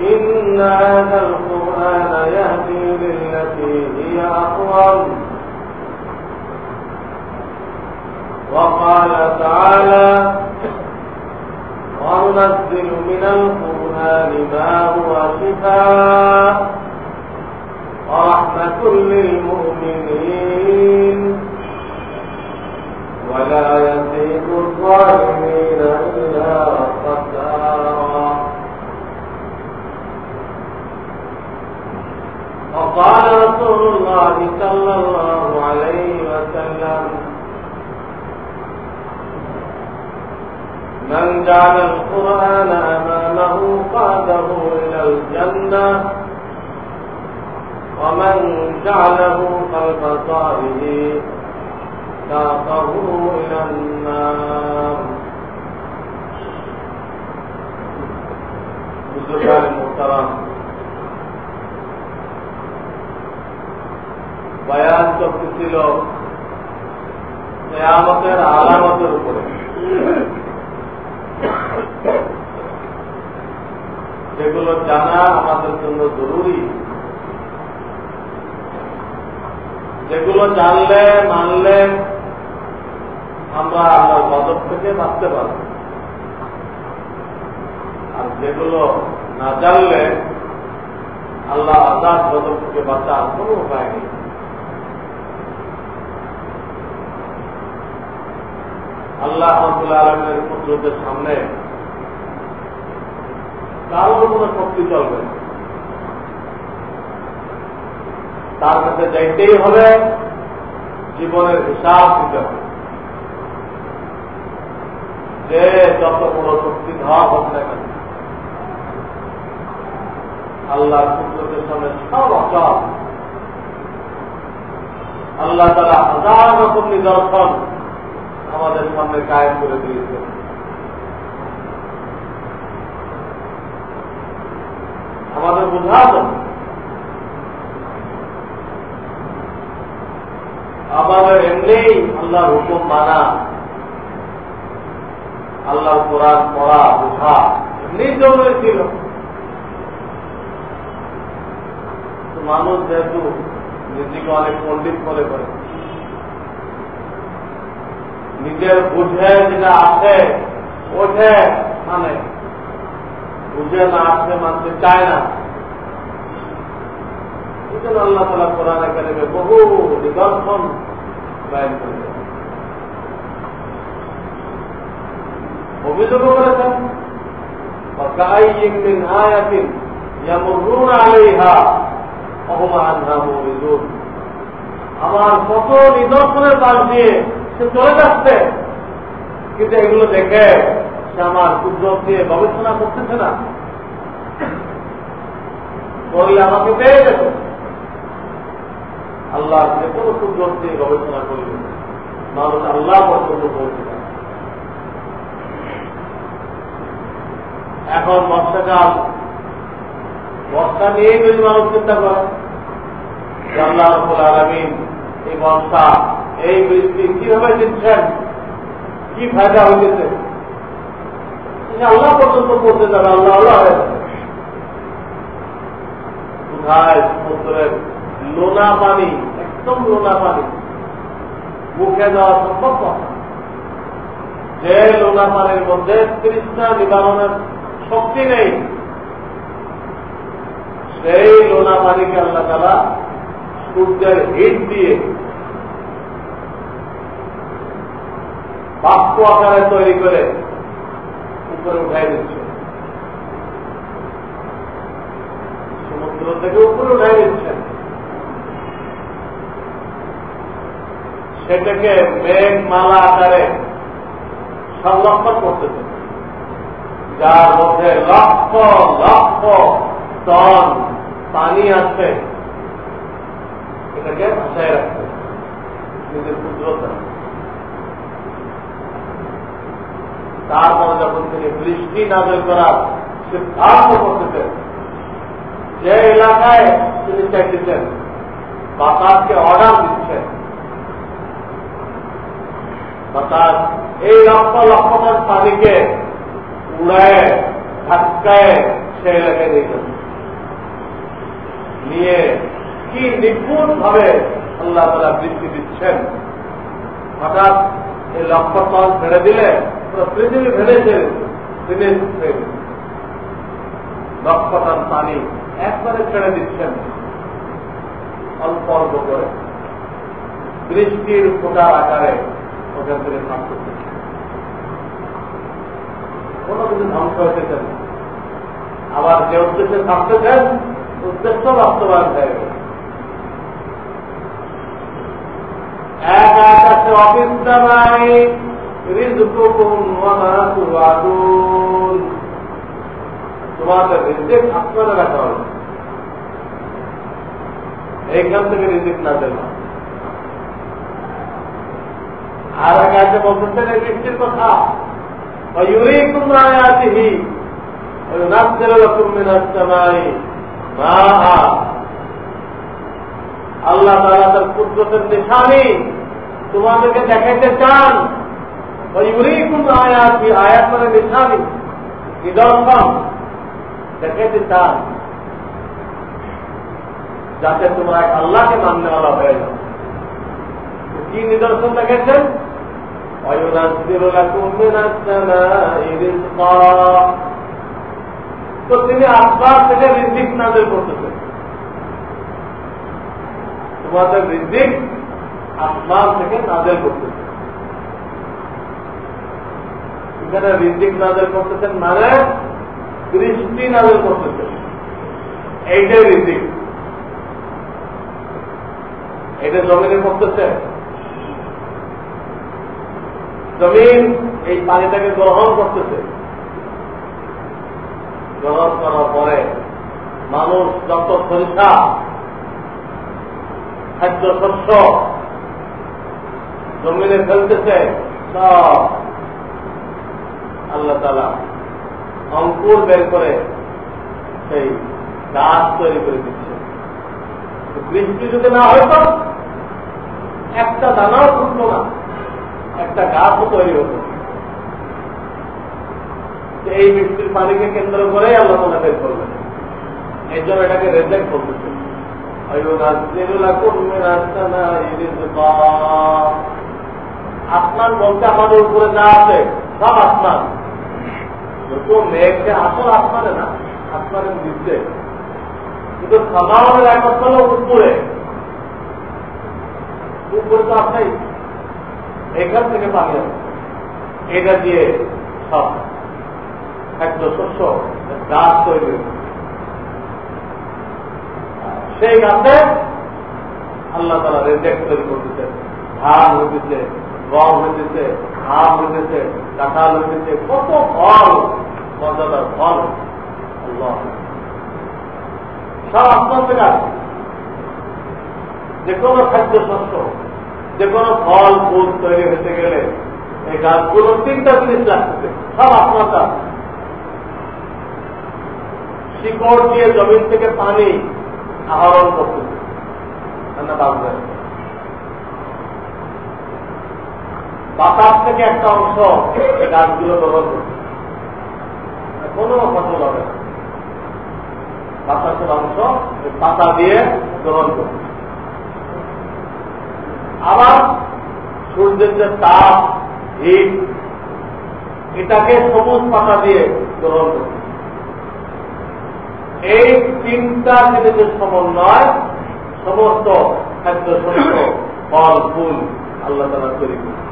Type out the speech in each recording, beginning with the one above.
إن هذا القرآن يهدي للتي هي أقوم. وقال تعالى وننزل من القرآن ما هو شفاء. ورحمة للمؤمنين. ولا يزيد الظالمين إلا خسارا وقال رسول الله صلى الله عليه وسلم من جعل القرآن أمامه قاده إلى الجنة ومن جعله خلف ظهره ساقه إلى النار. যাইতেই হবে জীবনের হিসাব দিতে হবে। যে যত বড় শক্তি ধোয়া হোক না কেন, আল্লাহর পুত্রদের সামনে সব অচল। আল্লাহ তারা হাজার রকম নিদর্শন আমাদের সামনে কায়েম করে দিয়েছে। আমাদের বোঝা আমাদের এমনি আল্লাহর হুকুম মানা, আল্লাহর কোরআন পড়া, বোঝা এমনি জরুরি ছিল মানুষ যেহেতু নিজেকে অনেক পণ্ডিত মনে করে, নিজের বুঝে যেটা আছে, ওঠে মানে বুঝে না আসে মানতে চায় না। আল্লাহ তালা কোরআন একাডেমি বহু নিদর্শন ব্যয় করে অভিযোগ করেছেন আমার কত নিদর্শনের পাশ দিয়ে সে চলে যাচ্ছে। কিন্তু এগুলো দেখে সে আমার কুদ্রত দিয়ে গবেষণা করতেছে না। করলে আমাকে পেয়ে যেত। আল্লাহ যে কোনো সুযোগ দিয়ে গবেষণা করবে মানুষ আল্লাহ পছন্দ করবে এখন বর্ষাকাল বর্ষা নিয়েই যদি মানুষ চিন্তা করে। আল্লাহ রবুল আলমিন এই বর্ষা এই বৃষ্টি কীভাবে দিচ্ছেন? কি ফায়দা হয়েছে আল্লাহ পর্যন্ত পড়তে যাবে, আল্লাহ আল্লাহ কোথায়? সমুদ্রের লোনা পানি, একদম লোনা পানি। মুখে দেওয়া সম্ভব যে লোনা পানির মধ্যে তৃষ্ণা নিবারণের শক্তি নেই। সেই লোনা পানিকে আল্লাহ তালা সূর্যের হিট দিয়ে বাক্য আকারে তৈরি করে উপরে উঠাই দিচ্ছে। সমুদ্র থেকে উপরে উঠাই দিচ্ছেন সেটাকে মেঘ মালা আকারে সংরক্ষণ করতেছে যার মধ্যে লক্ষ লক্ষ টন পানি আছে। এটাকে ভাষায় রাখতে নিজের ক্ষুদ্রতা তারপরে যখন তিনি বৃষ্টি নাজল করার সিদ্ধান্ত করতেছেন, যে এলাকায় তিনি চাইতেছেন, বাতাসকে অর্ডার দিচ্ছেন, বাতাস এই লক্ষ লক্ষ পানিকে উড়ায় ধাক্কায় সে এলাকায় নিয়ে কি নিপুণ ভাবে আল্লাহ তালা দিচ্ছেন। হঠাৎ এই লক্ষ টন ছেড়ে দিলে পৃথিবী পানি একবারে ছেড়ে দিচ্ছেন। অল্প অল্প করে। বৃষ্টির ফোটার আকারে ওখান থেকে কোনো কিছু ধ্বংস হইতেছে না। আবার যে উদ্দেশ্যে থাকতেছেন উদ্দেশ্য বাস্তবায়ন হয়ে এক আকাশে নাই তোমাদের রিজিক আপনারা রাখা হবে এইখান থেকে না দেন আর এক আছে বলতেছেন এই কথা। ويريكم آياته وينزل لكم من السماء ماء আল্লাহ তারা তার কুদরতের নিশানি তোমাদেরকে দেখাইতে চান ইউরিকুম আয়াত আয়াত মানে নিশানি নিদর্শন দেখাইতে চান যাতে তোমরা এক আল্লাহকে মাননেওয়ালা হয়ে যাও কি নিদর্শন দেখেছেন وينزل لكم من السماء رزقا তো তিনি আসবার থেকে রিজিক নাজেল করতেছেন তোমাদের রিজিক আসমান থেকে নাজেল করতেছেন এখানে রিজিক নাজেল করতেছেন মানে বৃষ্টি নাজেল করতেছেন এইটাই রিজিক এটা জমিনে করতেছে জমিন এই পানিটাকে গ্রহণ করতেছে। গ্রহণ করার পরে মানুষ যত সরিষা, খাদ্য শস্য জমিনে ফেলতেছে, সব আল্লাহ তালা অঙ্কুর বের করে সেই গাছ তৈরি করে দিচ্ছে। বৃষ্টি যদি না হয়তো একটা দানাও ফুটলো না। একটা গাছও তৈরি হতো। এই বৃষ্টির পানিকে কেন্দ্র করে আল্লাহ তালা বের করবেন এই জন্য এটাকে রেজেক্ট করতেছে আসমান বলতে আমাদের উপরে যা আছে, সব আসমান। যত মেঘকে আসল আসমানে না, আসমানের নিচে। কিন্তু সামানের একমাত্র হল উপরে। উপরে তো আপনাই এখান থেকে পানি আসে এটা দিয়ে সব খাদ্য শস্য গাছ তৈরি সেই গাছে আল্লাহ তালা রেজেক্ট তৈরি করতেছে ধান হইতেছে, গম হইতেছে, আম হইতেছে, কাঁঠাল হইতেছে, কত ফল, মজাদার ফল। আল্লাহ। সব আপনার যে কোনো খাদ্য শস্য যে কোনো ফল, ফুল তৈরি হতে গেলে এই গাছগুলো তিনটা জিনিস লাগতেছে, সব আপনার কাছে শিকড় দিয়ে জমিন থেকে পানি আহরণ করতেছে বাতাস থেকে একটা অংশ গাছগুলো গ্রহণ করছে কোনো ফসল হবে না। বাতাসের অংশ পাতা দিয়ে গ্রহণ করছে আবার সূর্যের যে তাপ, হিট, এটাকে সবুজ পাতা দিয়ে গ্রহণ করছে এই তিনটা জিনিসের সমন্বয় সমস্ত খাদ্য, শস্য, ফল, ফুল আল্লাহ তালা তৈরি করছে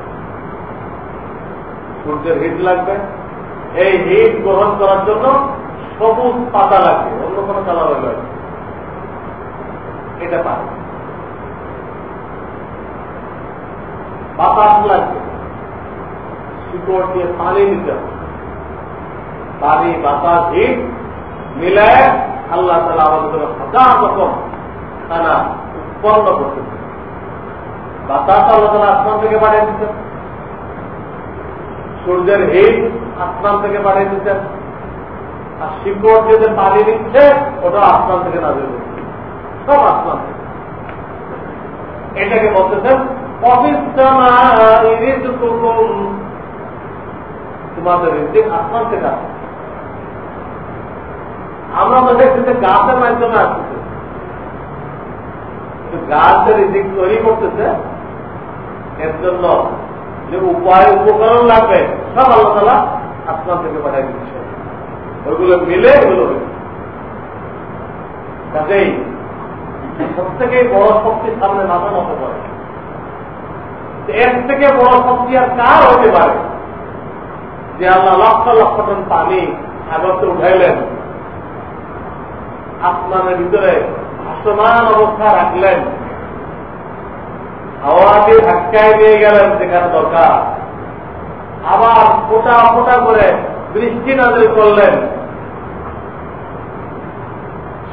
সূর্যের হিট লাগবে। এই হিট গ্রহণ করার জন্য সবুজ পাতা লাগবে, অন্য কোনো কালার লাগবে এটা পায় বাতাস লাগবে শিকড় দিয়ে পানি নিতে হবে। পানি, বাতাস, হিট মিলে আল্লাহ তালা আমাদের হাজার রকম খানা উৎপন্ন করতেছে বাতাস আল্লাহ তালা আসমান থেকে বাড়িয়ে দিচ্ছেন সূর্যের হিট আসমান থেকে বাড়িয়ে দিচ্ছেন আর শিকড় যে পানি দিচ্ছে ওটা আসমান থেকে না দেবে সব আসমান এটাকে বলতেছেন তোমাদের ঋতিক আসমান থেকে আসছে। আমরা তো দেখছি যে গাছের মাধ্যমে আসতেছে গাছের ঋতিক তৈরি করতেছে এর জন্য যে উপায় উপকরণ লাগবে, সব আল্লাহ তালা আসমান থেকে পাঠাই দিচ্ছে ওইগুলো মিলে এগুলো কাজেই সব থেকে বড় শক্তির সামনে মাথা মতো করে। এর থেকে বড় শক্তি আর কার হতে পারে? যে আল্লাহ লক্ষ লক্ষ টন পানি সাগরতে উঠাইলেন। আসমানের ভিতরে ভাসমান অবস্থা রাখলেন। হাওয়াকে ধাক্কায় নিয়ে গেলেন যেখানে দরকার। আবার ফোটা ফোটা করে বৃষ্টি নাজিল করলেন।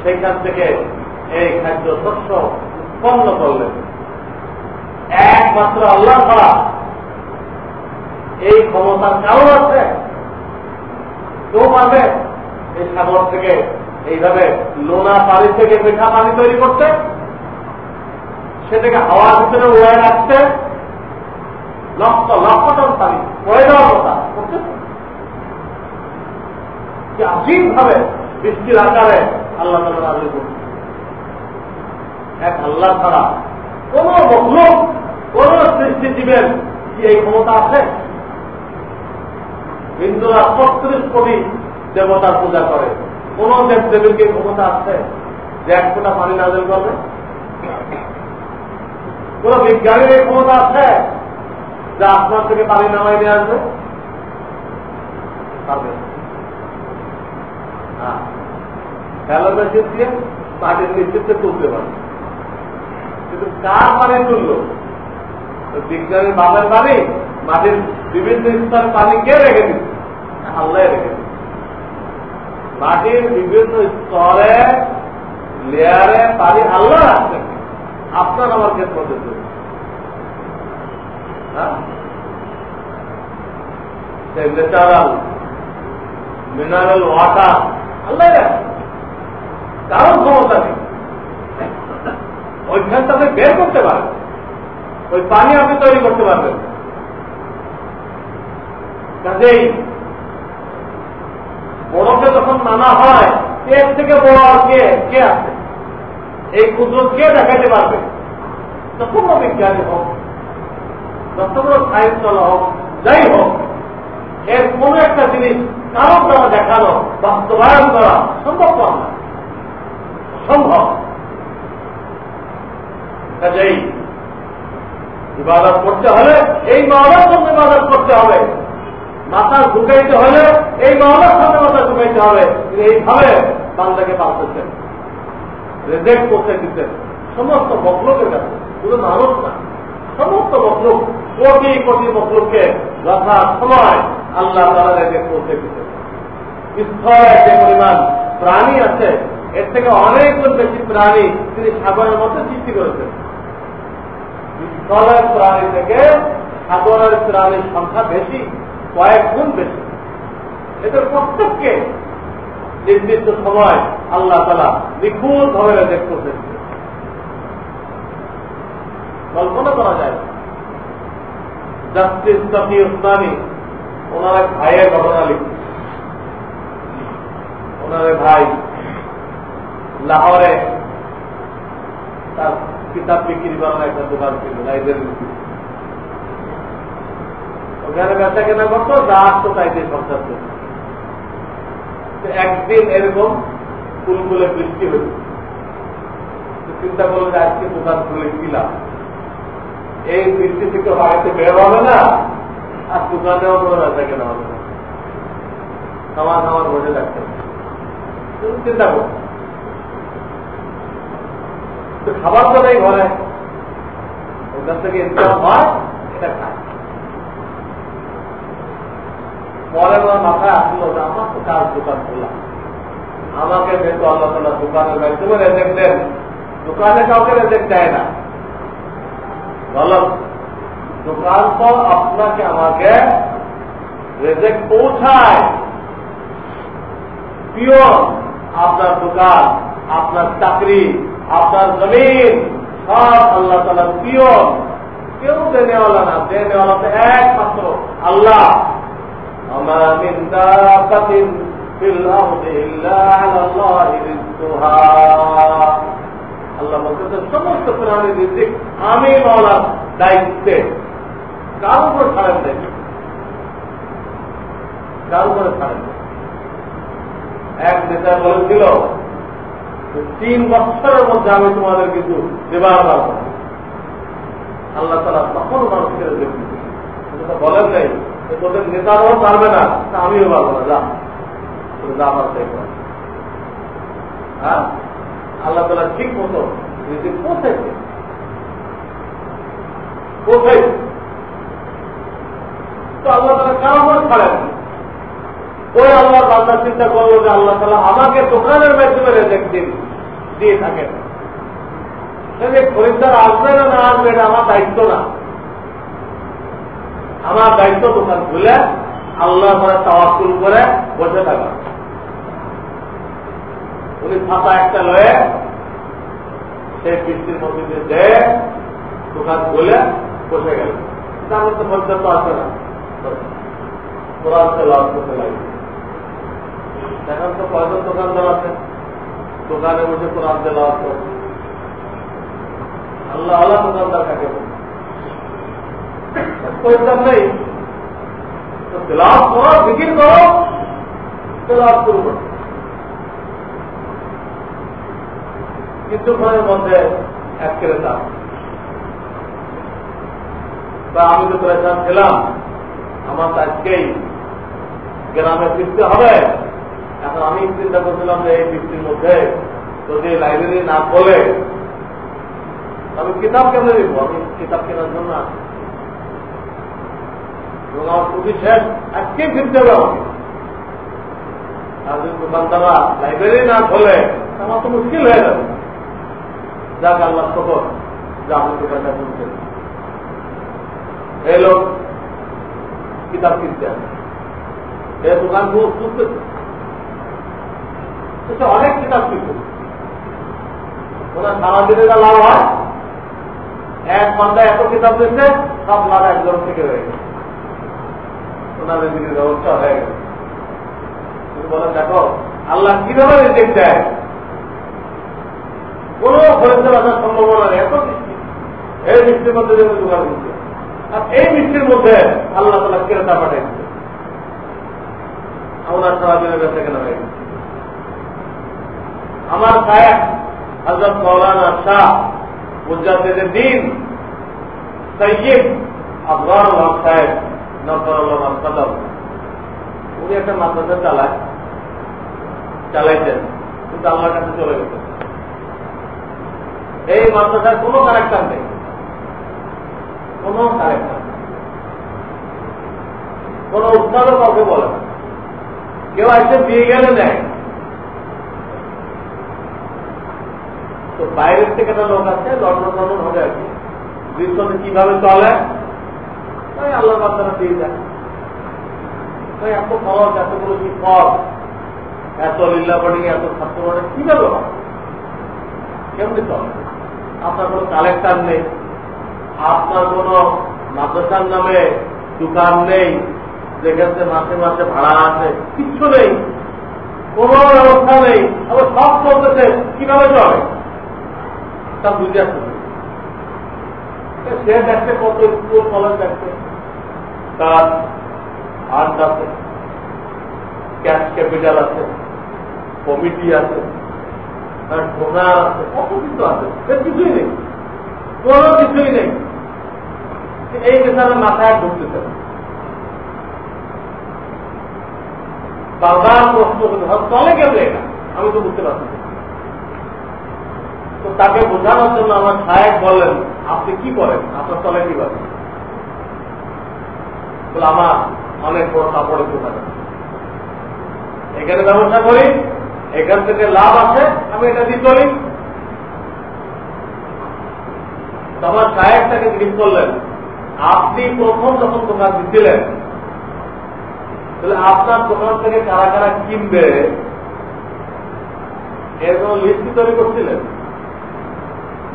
সেইখান থেকে এই খাদ্য শস্য উৎপন্ন করলেন। একমাত্র আল্লাহ ছাড়া এই ক্ষমতার কারণ আছে। কেউ পারবে এই সাগর থেকে এইভাবে লোনা পানি থেকে মিঠা পানি তৈরি করতে সেটাকে হাওয়ার ভিতরে উড়ায় রাখতে লক্ষ লক্ষ টন পানি। পড়ে দেওয়ার কথা যে ভাবে বৃষ্টির আকারে আল্লাহ তালা নাজিল করছে এক আল্লাহ ছাড়া কোন মখলুক কোন সৃষ্টিজীবের কি এই ক্ষমতা আছে? হিন্দুরা ছত্রিশ কোটি দেবতার পূজা করে। কোন দেব দেবীর কি ক্ষমতা আছে যে এক ফোটা পানি নাজেল করবে? কোন বিজ্ঞানীর এই ক্ষমতা আছে যে আপনার থেকে পানি নামাই নিয়ে আসবে? পারবে হ্যাঁ। নিশ্চিত তুলতে পারবে। কিন্তু কার পানি তুলল? বিজ্ঞানীর বাপের পানি মাটির বিভিন্ন স্তর পানি কে রেখে দিচ্ছে আল্লাহ রেখে দিচ্ছে মাটির বিভিন্ন স্তরে লেয়ারে পানি আল্লাহ রাখছেন। আপনার আমার ক্ষেত্রে হতে ন্যাচারাল মিনারেল ওয়াটার আল্লাহ কারণ ক্ষমতা নেই। ওইখানটা আপনি বের করতে পারবেন ওই পানি আপনি তৈরি করতে পারবেন। কাজেই বরফে যখন নানা হয় এর থেকে বড় আর কে কে আছে এই ক্ষুদ্র কে দেখাতে পারবে? যত বড় বিজ্ঞানী হোক যত বড় চলা হোক, যাই হোক, এর কোন একটা জিনিস কারণ দ্বারা দেখানো, বাস্তবায়ন করা সম্ভব না সম্ভব কাজেই ইবাদত করতে হলে এই মাওলার সঙ্গে ইবাদত করতে হবে। মাথা ঢুকাইতে হলে এই মাওলার সঙ্গে মাথা ঢুকাইতে হবে। এইভাবে বান্দাকে পাচ্ছেন রেজেক্ট করতে দিতেন। সমস্ত মকলুকের কাছে। শুধু মানুষ না, সমস্ত মকলুক কোটি কোটি মকলুককে যথা সময় আল্লাহ তারা রেজেক্ট করতে দিতেন। স্থলে যে পরিমাণ প্রাণী আছে, এর থেকে অনেক বেশি প্রাণী তিনি সাগরের মধ্যে সৃষ্টি করেছেন। স্থলের প্রাণী থেকে সাগরের প্রাণীর সংখ্যা বেশি, কয়েক গুণ বেশি। এদের প্রত্যেককে নির্দিষ্ট সময় আল্লাহ তালা নিখুঁত ভাবে রেজেক্ট করতেন। কল্পনা করা যায়, জাস্টিস তফি উসমানী ওনার এক ভাইয়ের ঘটনা লিখছে ওনার ভাই লাহোরে তার কিতাব বিক্রি করার একটা দোকান ছিল লাইব্রেরি ওখানে ব্যবসা কেনা করতো, যা আসতো তাই দিয়ে সংসার করতো একদিন এরকম ফুলগুলো বৃষ্টি হয়েছে চিন্তা করল যে আজকে দোকান খুলে কিলাম এই বৃষ্টি থেকে বাড়িতে বের হবে না, আর দোকানেও কোনো ব্যবসা কেনা হবে না। খাবার খাবার বসে থাকতে চিন্তা খাবার তো নেই ঘরে। ওখান থেকে ইনকাম হয়, এটা খায়। পরে আমার মাথায় আসলো যে, আমার তো কাজ দোকান খোলা? আমাকে যেহেতু আল্লাহ তালা দোকানের মাধ্যমে রেজেক্ট দেন দোকানে কাউকে রেজেক্ট দেয় না। বলো, দোকান তো আপনাকে আমাকে রেজেক্ট পৌঁছায়। পিওর, আপনার দোকান, আপনার চাকরি। আপনার জমিন, সব আল্লাহ তালার প্রিয়। কেউ দেনেওয়ালা না, দেনেওয়ালা তো একমাত্র আল্লাহ। আমার নিন্দা আল্লাহ বলতেছে, সমস্ত প্রাণী রিজিক আমি মাওলার দায়িত্বে। কার উপর ছাড়েন দেয় কার উপরে ছাড়েন এক নেতা বলেছিল তিন বছরের মধ্যে আমি তোমাদের কিন্তু দেবার পারব আল্লাহ তালা তখন মানুষকে বলেন নাই তোদের নেতারাও পারবে না আমিও পারব না, যা। যা পারতে হ্যাঁ? আল্লাহ তালা ঠিক মতো নিজে পৌঁছাইছে পৌঁছাইছে তো আল্লাহ তালা কারণ ছাড়েন? ওই আল্লাহ বান্দা চিন্তা করল যে আল্লাহ তালা আমাকে দোকানের মাধ্যমে রেজেক্ট দিন দিয়ে থাকেন খরিদ্দার আসবে না না আসবে এটা আমার দায়িত্ব না। আমার দায়িত্ব দোকান খুলে আল্লাহ করে তাওয়াকুল করে বসে থাকা। উনি ফাঁকা একটা লয়ে সেই বৃষ্টির মধ্যে যে দোকান খুলে বসে গেল। তাহলে তো মধ্যে তো আসে না। কোরআনকে লাভ করতে লাগবে। এখন তো কয়জন দোকানদার আছে। দোকানে বসে কোরআন করে আল্লাহ আল্লাহ দোকানদার কাকে নেই। তো করো বিক্রি করো তেলাভ করব। কিছুক্ষণের মধ্যে এক দাম বা আমি তো পরেশান ছিলাম আমার তো আজকেই গ্রামে ফিরতে হবে। এখন আমি চিন্তা করছিলাম যে এই বৃষ্টির মধ্যে যদি লাইব্রেরি না খোলে, আমি কিতাব কেন দিব আমি কিতাব কেনার জন্য এবং আমার ছুটি শেষ ফিরতে হবে আর যদি লাইব্রেরি না খোলে, আমার তো মুশকিল হয়ে যাবে। যাক আল্লাহ যে দোকানটা এই লোক কিতাব কিনতে আসে। এই দোকান খুঁজতেছে অনেক কিতাব কিনতে ওনার সারাদিনে যা লাভ হয়, এক মান্দায় এত কিতাব দিচ্ছে সব লাভ একজন থেকে হয়ে গেছে। ওনাদের দিকে ব্যবস্থা হয়ে গেছে। তুমি বলেন দেখো, আল্লাহ কীভাবে রিজেক্ট দেয়? কোন খরচের আসার সম্ভাবনা নেই, এত বৃষ্টি। এই মিষ্টির মধ্যে যেন দোকান দিচ্ছে আর এই মিষ্টির মধ্যে আল্লাহ তালা ক্রেতা পাঠাইছে। আমরা সারাদিনের কাছে কেনা হয়ে গেছে। আমার সাহেব হজরত মৌলানা শাহ মুজাদ্দিদের দিন সৈয়দ আফগান হক সাহেব নকর উনি একটা মাদ্রাসা চালায় চালাইছেন কিন্তু আমার কাছে চলে গেছে এই মাদ্রাসায় কোনো কারেক্টার নেই। কোনো কারেক্টার কোন উৎসাহও কাউকে বলে না। কেউ এসে দিয়ে গেলে নেয় তো বাইরের থেকে একটা লোক আছে লন্ডন লন্ডন হবে আর কি। বিশ্বতে কীভাবে চলে? আল্লাহ বাচ্চারা দিয়ে যায় এত খরচ এতগুলো কি খরচ এত লীলা বোর্ডিং এত ছাত্র বোর্ডিং কীভাবে হয়? কেমনি চলে? আপনার কোনো কালেক্টার নেই। আপনার কোন মাদ্রাসার নামে দোকান নেই। যেখানে মাসে মাসে ভাড়া আছে। কিচ্ছু নেই। কোন ব্যবস্থা নেই। আবার সব চলতেছে। কীভাবে চলে? তা বুঝে সে দেখছে কত স্কুল কলেজ দেখছে তার আর্ট আছে ক্যাশ ক্যাপিটাল আছে, কমিটি আছে, তার আছে, কত কিছু আছে। এর কিছুই নেই। কোন কিছুই নেই। এই বেচারা মাথায় ঢুকতেছে বারবার প্রশ্ন করতে চলে কেমন আমি তো বুঝতে পারছি তো তাকে বোঝানোর জন্য আমার সাহেব বললেন, আপনি কি করেন? আপনার চলে কীভাবে বলে, আমার অনেক বড় কাপড়ের দোকান এখানে ব্যবসা করি, এখান থেকে লাভ আছে, আমি এটা দিয়ে চলি। আমার সাহেব তাকে জিজ্ঞেস করলেন, আপনি প্রথম যখন দোকান দিচ্ছিলেন তাহলে আপনার দোকান থেকে কারা কারা কিনবে? এর কোন লিস্ট তৈরি করছিলেন?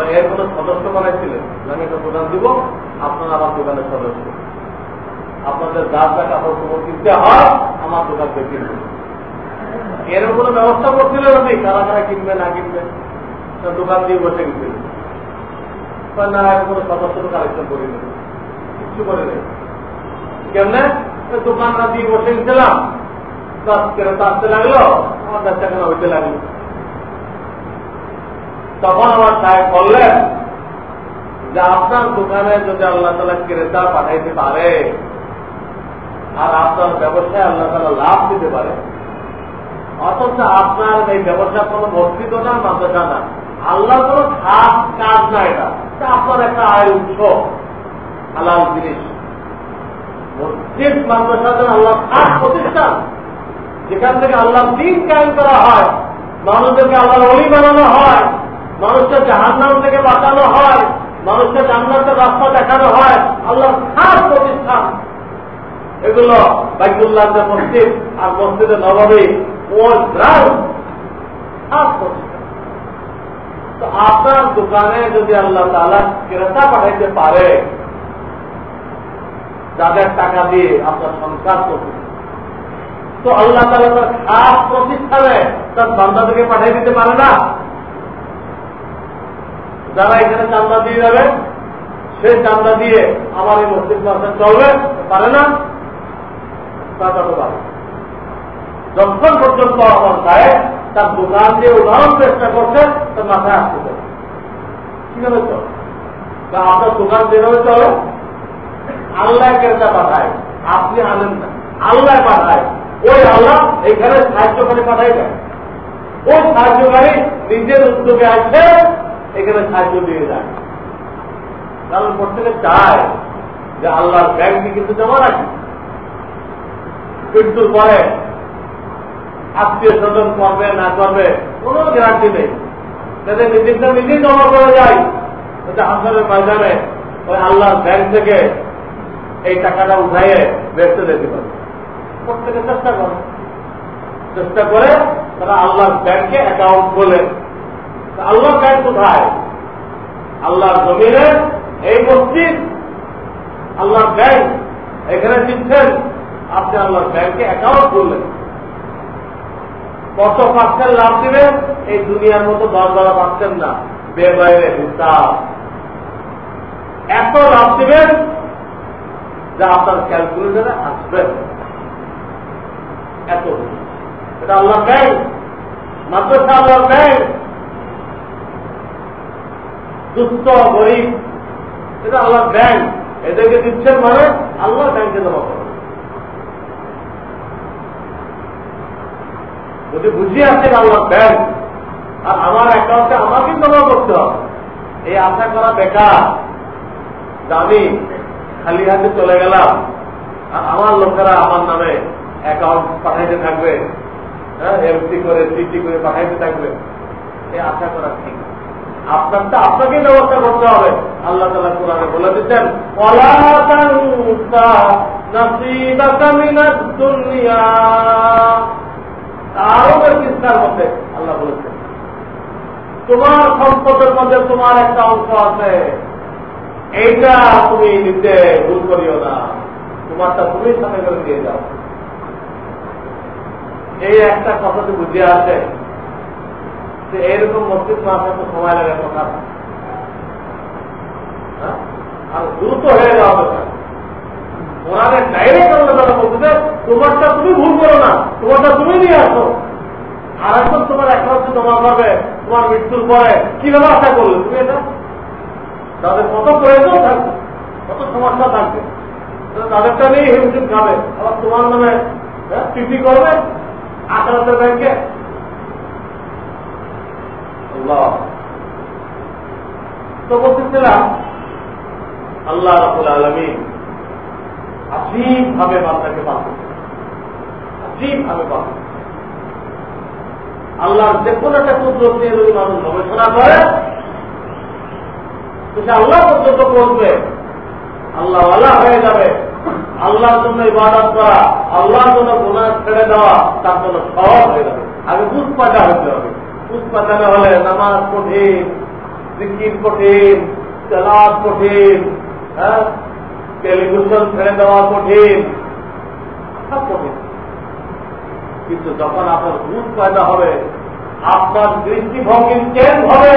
বা এর কোন সদস্য বানাইছিলেন? আমি একটা দোকান দিব, আপনারা আমার দোকানের সদস্য। আপনাদের যা যা কাপড় কাপড় কিনতে হয়, আমার দোকান থেকে কিনবে এর কোন ব্যবস্থা করছিলেন আপনি? কারা কারা কিনবে, না কিনবে? দোকান দিয়ে বসে গেছিলেন। না সদস্য কালেকশন করিনি। কিছু করে নেই কেমনে? দোকান না দিয়ে বসে গেছিলাম। লাগল, আমার ব্যবসা কেন হইতে লাগল? তখন আমার সাহেব বললেন যে, আপনার দোকানে যদি আল্লাহ তালা ক্রেতা পাঠাইতে পারে, আর আপনার ব্যবসায় আল্লাহ তালা লাভ দিতে পারে, অথচ আপনার এই ব্যবসা কোনো মসজিদ না, মাদ্রাসা না, আল্লাহ কোনো খাস কাজ না এটা। আপনার একটা আয় উৎস, হালাল জিনিস। মসজিদ, মাদ্রাসা আল্লাহ খাস প্রতিষ্ঠান, যেখান থেকে আল্লাহ দিন কায়ন করা হয়, মানুষদেরকে আল্লাহ অলি বানানো হয় মানুষের জাহান্নাম থেকে বাঁচানো হয় মানুষের জান্নাতের রাস্তা দেখানো হয় আল্লাহ খাস প্রতিষ্ঠান। এগুলো বাইকুল্লাহ মসজিদ, আর মসজিদে নবাবী তো আপনার দোকানে যদি আল্লাহ তালা ক্রেতা পাঠাইতে পারে, যাদের টাকা দিয়ে আপনার সংসার করতে তো আল্লাহ তালা তার খাস প্রতিষ্ঠানে তার বান্দাদেরকে পাঠিয়ে দিতে পারে না? যারা এখানে চান্দা দিয়ে যাবে, সেই চান্দা দিয়ে আমার এই মসজিদ মাসে চলবে, পারে না? তা যখন পর্যন্ত আমার গায়ে তার দোকান দিয়ে উদাহরণ চেষ্টা করছে তার মাথায় আসতে পারে কীভাবে চলে? আপনার দোকান যেভাবে চলে, আল্লাহ ক্রেতা পাঠায়? আপনি আনেন না। আল্লাহ পাঠায়। ওই আল্লাহ এখানে সাহায্যকারী পাঠাই দেয় ওই সাহায্যকারী নিজের উদ্যোগে আসে এখানে সাহায্য দিয়ে যায়। কারণ প্রত্যেকে চায় যে আল্লাহর ব্যাংকে কিন্তু জমা রাখি। মৃত্যুর পরে আত্মীয় স্বজন করবে, না করবে, কোন গ্যারান্টি নেই। যাতে নিজেরটা নিজেই জমা করে যায় যাতে হাসনের ময়দানে ওই আল্লাহর ব্যাংক থেকে এই টাকাটা উঠাইয়ে বেঁচে দিতে পারে প্রত্যেকে চেষ্টা করে। চেষ্টা করে তারা আল্লাহর ব্যাংকে অ্যাকাউন্ট খোলে। আল্লাহ ব্যাংক কোথায়? আল্লাহর জমিনে এই মসজিদ, আল্লাহর ব্যাংক এখানে দিচ্ছেন। আপনি আল্লাহর ব্যাংকে অ্যাকাউন্ট করলেন কত পার্সেন্ট লাভ দিবেন? এই দুনিয়ার মতো দশ বারো পার্সেন্ট না। বেবাইরে হিসাব এত লাভ দিবেন যা আপনার ক্যালকুলেটারে আসবে। এত। এটা আল্লাহ ব্যাংক মাদ্রাসা আল্লাহ ব্যাংক দুস্থ গরিব এটা আল্লাহ ব্যাংক এদেরকে দিচ্ছেন মানে আল্লাহ ব্যাংকে জমা করে যদি বুঝিয়ে আসেন আল্লাহ ব্যাংক আর আমার অ্যাকাউন্টে আমাকে জমা করতে হবে। এই আশা করা বেকার। আমি খালি হাতে চলে গেলাম, আর আমার লোকেরা আমার নামে অ্যাকাউন্ট পাঠাইতে থাকবে হ্যাঁ এমসি করে সিটি করে পাঠাইতে থাকবে। এই আশা করা ঠিক। আপনারটা আপনাকে ব্যবস্থা করতে হবে। আল্লাহ তালা কোরআনে বলে বলেছেন, তোমার সম্পদের মধ্যে তোমার একটা অংশ আছে। এইটা তুমি নিতে ভুল করিও না। তোমারটা তুমি সাথে করে দিয়ে যাও। এই একটা কথাতে বুঝিয়ে আছে যে এরকম মসজিদ না তো সময় লাগে কথা হ্যাঁ? আর দ্রুত হয়ে যাওয়া দরকার। ওনাদের ডাইরেক্ট আমরা কথা বলতেছে, তোমারটা তুমি ভুল করো না, তোমারটা তুমি নিয়ে আসো। আর এখন তোমার একটা হচ্ছে তোমার ভাবে তোমার মৃত্যুর পরে কীভাবে আশা করলে তুমি এটা? তাদের কত প্রয়োজন থাকবে, কত সমস্যা থাকবে। তাদেরটা নিয়ে হিমশিম খাবে আবার তোমার নামে চিঠি করবে আঠারোতে ব্যাংকে তো বলতেছিলাম, আল্লাহ রাবুল আলমী আজীব ভাবে বাচ্চাকে পাবেন আজীব ভাবে আল্লাহর যে কোনো একটা কুদরত নিয়ে যদি মানুষ গবেষণা করে তো সে আল্লাহ পর্যন্ত পৌঁছবে আল্লাহ আল্লাহ হয়ে যাবে। আল্লাহর জন্য ইবাদত করা, আল্লাহর জন্য গুণা ছেড়ে দেওয়া, তার জন্য সহজ হয়ে যাবে। আগে বুঝ পাটা হতে হবে। পাঠানো হলে নামাজ কঠিন সিকির কঠিন তেলাদ কঠিন হ্যাঁ? টেলিভিশন ছেড়ে দেওয়া কঠিন, সব কঠিন। কিন্তু যখন আপনার বুঝ পয়দা হবে, আপনার দৃষ্টিভঙ্গি চেঞ্জ হবে,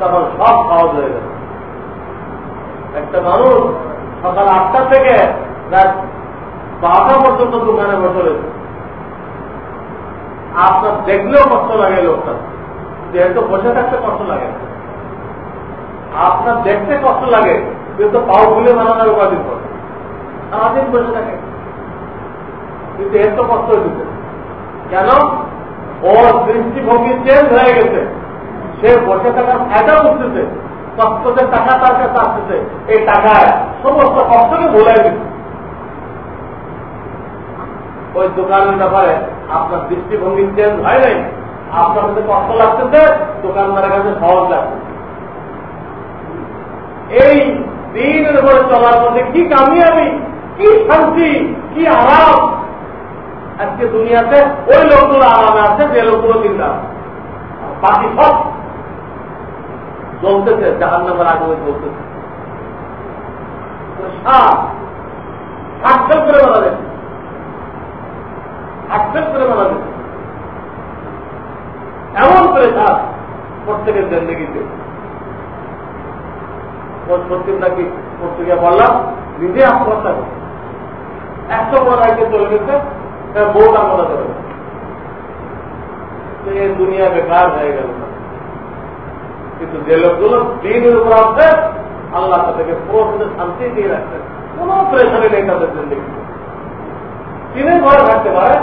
তখন সব সহজ হয়ে যাবে। একটা মানুষ সকাল আটটা থেকে বারোটা পর্যন্ত দোকানে বসে রয়েছে। আপনার দেখলেও কষ্ট লাগে লোকটা যেহেতু বসে থাকতে কষ্ট লাগে আপনার দেখতে কষ্ট লাগে কিন্তু পাও খুলে বানানোর উপাদিন করে সারাদিন বসে থাকে কিন্তু এর তো কষ্ট হয়েছে কেন ওর দৃষ্টিভঙ্গি চেঞ্জ হয়ে গেছে সে বসে থাকার ফায়দা বুঝতেছে কষ্টদের টাকা তার কাছে আসতেছে এই টাকায় সমস্ত কষ্টকে ভোলাই দিচ্ছে ওই দোকানের ব্যাপারে আপনার দৃষ্টিভঙ্গি চেঞ্জ হয় নাই। আপনার কাছে কষ্ট লাগতেছে, দোকানদারের কাছে সহজ লাগছে এই দিনের উপরে চলার মধ্যে কি কামিয়াবি, কি শান্তি, কি আরাম। আজকে দুনিয়াতে ওই লোকগুলো আরামে আছে, যে লোকগুলো চিন্তা বাকি সব চলতেছে জাহান নামের আগে চলতেছে সাক্ষেপ করে বলা যায় সাক্ষেপ করে বলা যায়। এমন করে তার প্রত্যেকের জিন্দগিতে সত্যি নাকি করতে বললাম নিজে আত্মহত্যা করে। একশো বড় রাইতে চলে গেছে, তার বউটা মনে করে এই দুনিয়া বেকার হয়ে গেল। কিন্তু যে লোকগুলো দিনের উপর আছে আল্লাহ তাদেরকে পুরো শান্তি দিয়ে রাখছে কোন প্রেশারে নেই তাদের জিন্দগি দিনের ঘরে থাকতে পারে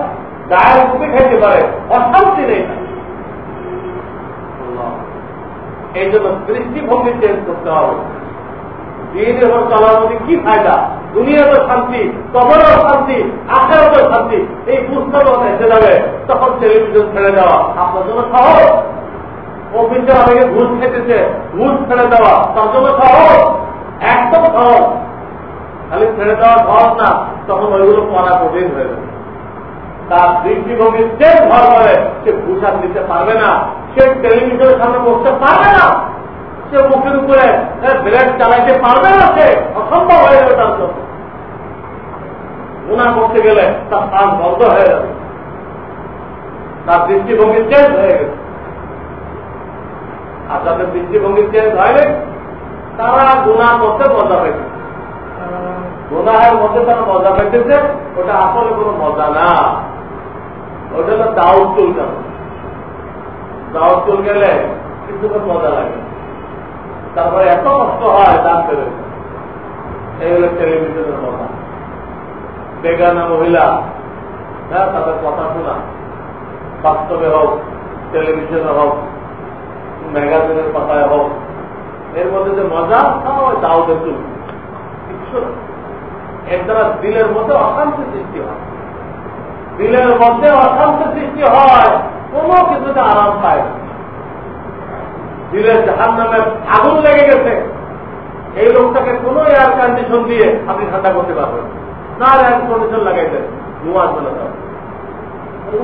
গায়ের রুটি খাইতে পারে। অশান্তি নেই। এই জন্য দৃষ্টিভঙ্গি চেঞ্জ করতে হবে। দিনের উপর চলার মধ্যে কি ফায়দা? দুনিয়াতে শান্তি, কবরও শান্তি আখেরও শান্তি। এই পুস্তক এসে যাবে। তখন টেলিভিশন ছেড়ে দেওয়া আপনার জন্য সহজ। অফিসে অনেকে ঘুষ খেতেছে ঘুষ ছেড়ে দেওয়া, তার জন্য সহজ। একদম সহজ। খালি ছেড়ে দেওয়া সহজ না, তখন ওইগুলো পড়া কঠিন হয়ে যাবে। তার দৃষ্টিভঙ্গি যে ভর করে সে আর দিতে পারবে না সে টেলিভিশনের সামনে বসতে পারবে না সে মুখের উপরে ব্লেড চালাইতে পারবে না সে অসম্ভব হয়ে যাবে তার জন্য। গুণা করতে গেলে তার কাজ বন্ধ হয়ে যাবে। তার দৃষ্টিভঙ্গি চেঞ্জ হয়ে গেছে। আর যাদের দৃষ্টিভঙ্গি চেঞ্জ হয়নি তারা গুণা করতে মজা পেয়েছে গুণাহের মধ্যে তারা মজা পেতেছে ওটা আসলে কোনো মজা না। ওটা হলো দাউদ চুল কেন দাউদ চুল গেলে কিছুক্ষণ মজা লাগে। তারপরে এত কষ্ট হয় দান পেরে এই হলো টেলিভিশনের কথা বেগানা মহিলা হ্যাঁ তাদের কথা শোনা। বাস্তবে হোক টেলিভিশনে হোক, ম্যাগাজিনের কথায় হোক, এর মধ্যে যে মজা ওই দাউদের চুল। কিচ্ছু এর দ্বারা দিলের মধ্যে অশান্তি সৃষ্টি হয়। দিলের মধ্যে অশান্তি সৃষ্টি হয়, কোন কিছুতে আরাম পায় দিলের জাহান নামে আগুন লেগে গেছে। এই লোকটাকে কোন এয়ার কন্ডিশন দিয়ে আপনি ঠান্ডা করতে পারবেন না। এয়ার কন্ডিশন লাগাইতেন ধোঁয়ার জন্য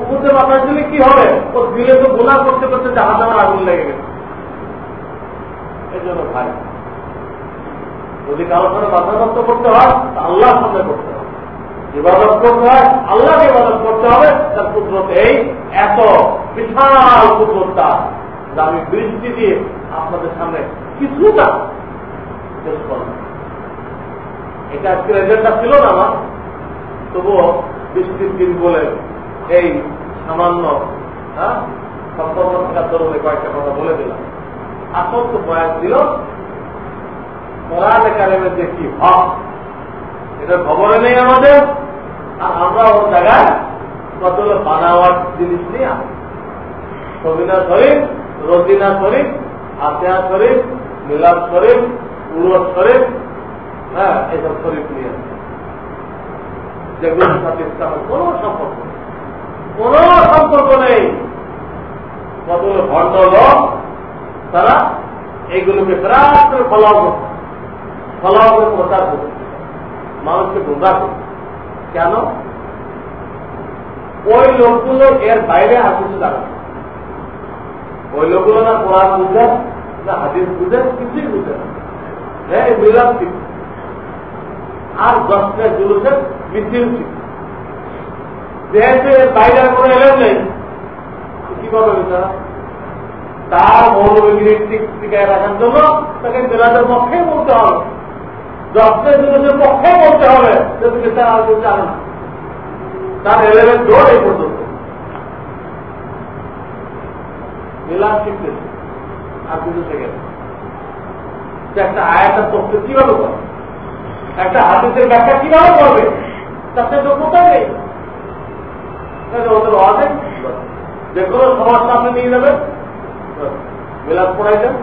উপরে বাতাস দিলে কি হবে। ও দিলে তো গোলা করতে করতে জাহাজ আমার আগুন লেগে গেছে। এই জন্য ভাই, যদি কারোর সাথে বাধাপ্রাপ্ত করতে হয় আল্লাহ সামনে করতে হবে। ইবাদত করতে হয়, আল্লাহকে ইবাদত করতে হবে, তার কুদরত এই এত বিশাল কুদরতটা যা আমি বৃষ্টি দিয়ে আপনাদের সামনে কিছুটা পেশ করলাম। এটা আজকের এজেন্ডা ছিল না আমার তবুও বৃষ্টির দিন বলে এই সামান্য হ্যাঁ দরুনে কয়েকটা কথা বলে দিলাম। আসল তো প্রয়াস ছিল, কোরআন কালেমের যে কি হক, এটা খবরে নেই আমাদের। আর আমরা ওর জায়গায় কতগুলো বানাওয়ার জিনিস নিয়ে আসি। সবিনা শরীফ রদিনা শরীফ, আতেয়া শরীফ, মিলাদ শরীফ উরস শরীফ হ্যাঁ এইসব শরীফ নিয়ে আসি। যেগুলোর সাথে ইসলামের কোন সম্পর্ক কোন সম্পর্ক নেই। কতগুলো ভণ্ড লোক, তারা এইগুলোকে বিরাট ফলাও করছে। ফলাও করে প্রচার করছে। মানুষকে বোঝা করছে। কেন? ওই লোকগুলো এর বাইরে আর কিছু জানে ওই লোকগুলো না কোরআন বুঝে, না হাদিস বুঝে, কিছুই বুঝে হ্যাঁ মিলাদ ঠিক আর দশটা জুলুসের মিছিল ঠিক যেহেতু এর বাইরে কোনো এলেন নেই কি করবে বিচারা? তার মৌলবিগিরি ঠিক টিকায় রাখার জন্য তাকে মিলাদের পক্ষে বলতে হবে। দশটা জুলুসের পক্ষে বলতে হবে যদি তারা আর কেউ জানে না। তার এলেভেন জোর এই পর্যন্ত। মিলাদ শিখতেছে আর কিছু শেখে একটা আয়াতের তথ্য কীভাবে করে একটা হাদিসের ব্যাখ্যা কীভাবে করবে? তাতে যোগ্যতা নেই? ওদের অনেক যে কোনো সমস্যা আপনি নিয়ে যাবেন মিলাদ পড়াই দেন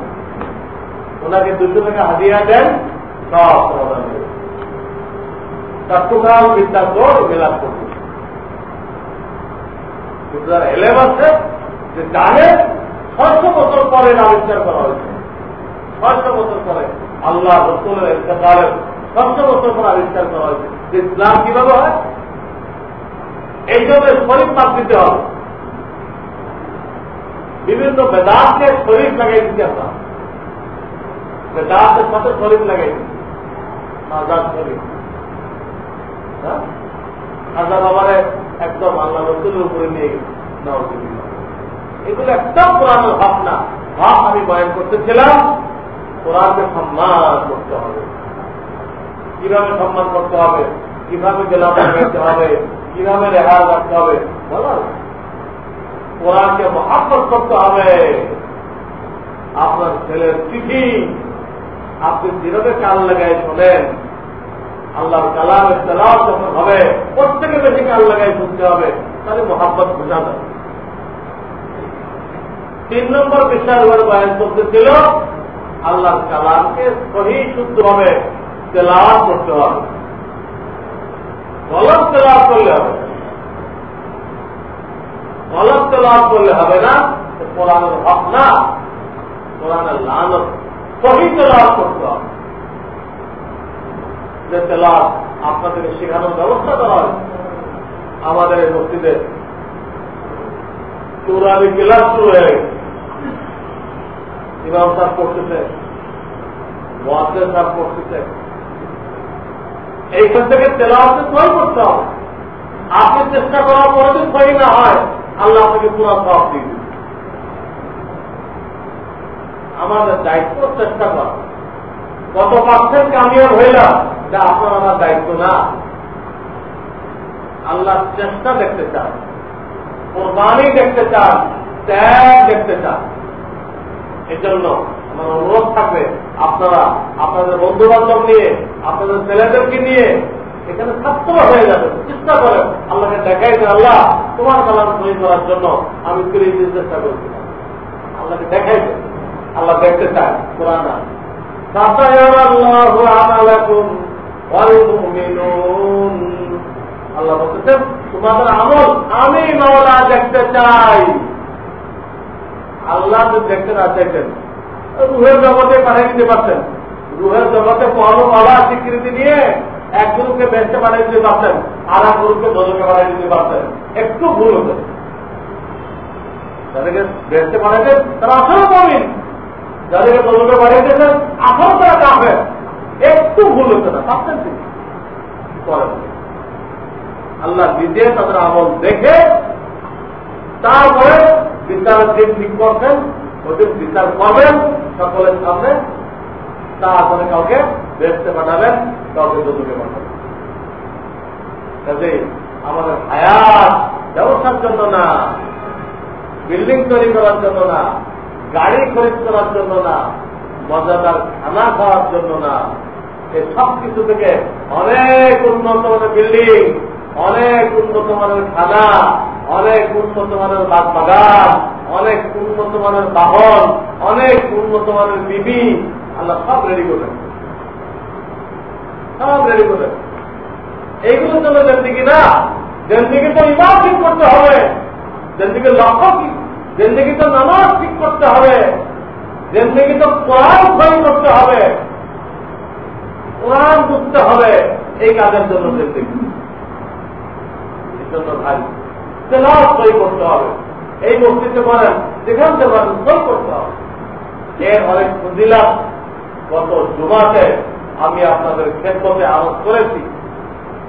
ওনাকে দুশো টাকা হাদিয়া দেন। যে জানে বছর পরে আবিষ্কার করা হয়েছে ছয়শো বছর পরে আল্লাহ রসুলের বছর পরে আবিষ্কার করা হয়েছে যে ইসলাম কীভাবে হয় এই জন্য শরীর মাপ দিতে হবে বিভিন্ন বেদাতকে শরীর লাগাই দিতে হবে বেদাতের সাথে শরীর লাগাই দিতে হ্যাঁ? একদম আল্লাহ রসুলের উপরে নিয়ে নেওয়া এগুলো না। হক আমি বয়ন করতেছিলাম, কোরআনকে সম্মান করতে হবে। কীভাবে সম্মান করতে হবে? কীভাবে গেলাম রাখতে হবে? কীভাবে রেহাজ রাখতে হবে? কোরআনকে করতে হবে। আপনার ছেলের চিঠি আপনি যেভাবে কাল লাগাই শোনেন, আল্লাহর কালামের তেলাও যখন হবে, প্রত্যেকে বেশি কাল লাগাই শুনতে হবে, তাহলে মহাব্বত বোঝা যাবে তিন নম্বর উপরে বয়ান করতেছিল আল্লাহর কালামকে সহি শুদ্ধভাবে তেলাওয়াত করতে হবে। গলত তেলাওয়াত করলে হবে। গলত তেলাওয়াত করলে হবে না কোরআনের হক না সহি তেলাওয়াত করতে হবে। যে তেলাওয়াত আপনাদেরকে শেখানোর ব্যবস্থা করা হয় আমাদের এই মসজিদে চৌরাবি ক্লাস শুরু হয়ে গেছে। ইমাম সাহেব করতেছে ওয়াজের সাহেব করতেছে এইখান থেকে তেলাওয়াতে সই করতে হবে। আপনি চেষ্টা করার পরে যদি সই না হয়, আল্লাহ আপনাকে পুরো সব দিয়ে দিবে আমাদের দায়িত্ব চেষ্টা করা। কত পার্সেন্ট কামিয়াব হইলাম, এটা আপনার আমার দায়িত্ব না। আল্লাহ চেষ্টা দেখতে চান, কোরবানি দেখতে চান, ত্যাগ দেখতে চান। এজন্য আমার অনুরোধ থাকবে, আপনারা আপনাদের বন্ধু বান্ধব নিয়ে, আপনাদের ছেলেদেরকে নিয়ে এখানে ছাত্র হয়ে যাবে চেষ্টা করেন। আল্লাহকে দেখাই যে, আল্লাহ, তোমার কালাম তৈরি করার জন্য আমি দিন চেষ্টা করছিলাম আল্লাহকে দেখাই দেন আল্লাহ দেখতে চায়, কোরআন আল্লাহ বলতেছেন তোমাদের আমল আমি মাওলা দেখতে চাই। আল্লাহ দেখতে না চাইতেন, রুহের জগতে পাঠিয়ে দিতে পারতেন। রুহের জগতে পড়ো পালা স্বীকৃতি নিয়ে এক গ্রুপকে বেঁচতে পাঠিয়ে দিতে পারতেন, আর এক গ্রুপকে দলকে পাঠিয়ে দিতে পারতেন। একটু ভুল হতে। তাদেরকে বেঁচতে পাঠাইছেন তারা আসলে যাদেরকে তদুকে পাঠিয়েছেন আসলে তারা কাফের একটু ভুল হচ্ছে না তিনি আল্লাহ নিজে তাদের আমল দেখে, তারপরে বিচারের দিন ঠিক করছেন ওদের বিচার করবেন, সকলের সামনে। তারপরে কাউকে বেসতে পাঠাবেন, কাউকে দুদুকে পাঠাবেন। আমাদের হায়াত ব্যবসার জন্য না, বিল্ডিং তৈরি করার জন্য না গাড়ি খরিদ করার জন্য না, মজাদার খানা খাওয়ার জন্য না এই সব কিছু থেকে অনেক উন্নত মানের বিল্ডিং, অনেক উন্নত মানের খানা, অনেক উন্নত মানের বাগ বাগান, অনেক উন্নত মানের বাহন, অনেক উন্নত মানের বিবি, আল্লাহ সব রেডি করবেন সব রেডি করবেন এইগুলোর জন্য জেন্দিগি না জেন্দিগি তো ইমাম ঠিক করতে হবে জেন্দিগির লক্ষ্য কি জেন্দিগি তো নামাজ ঠিক করতে হবে জেন্দিগি তো কোরআন ভয় করতে হবে কোরআন বুঝতে হবে এই কাজের জন্য জেন্দিগি ভাই করতে হবে এই মসজিদে পারেন যেখান থেকে পারেন সই করতে হবে এর অনেক ফজিলাত গত জুমাতে আমি আপনাদের ক্ষেত্রে আরোপ করেছি।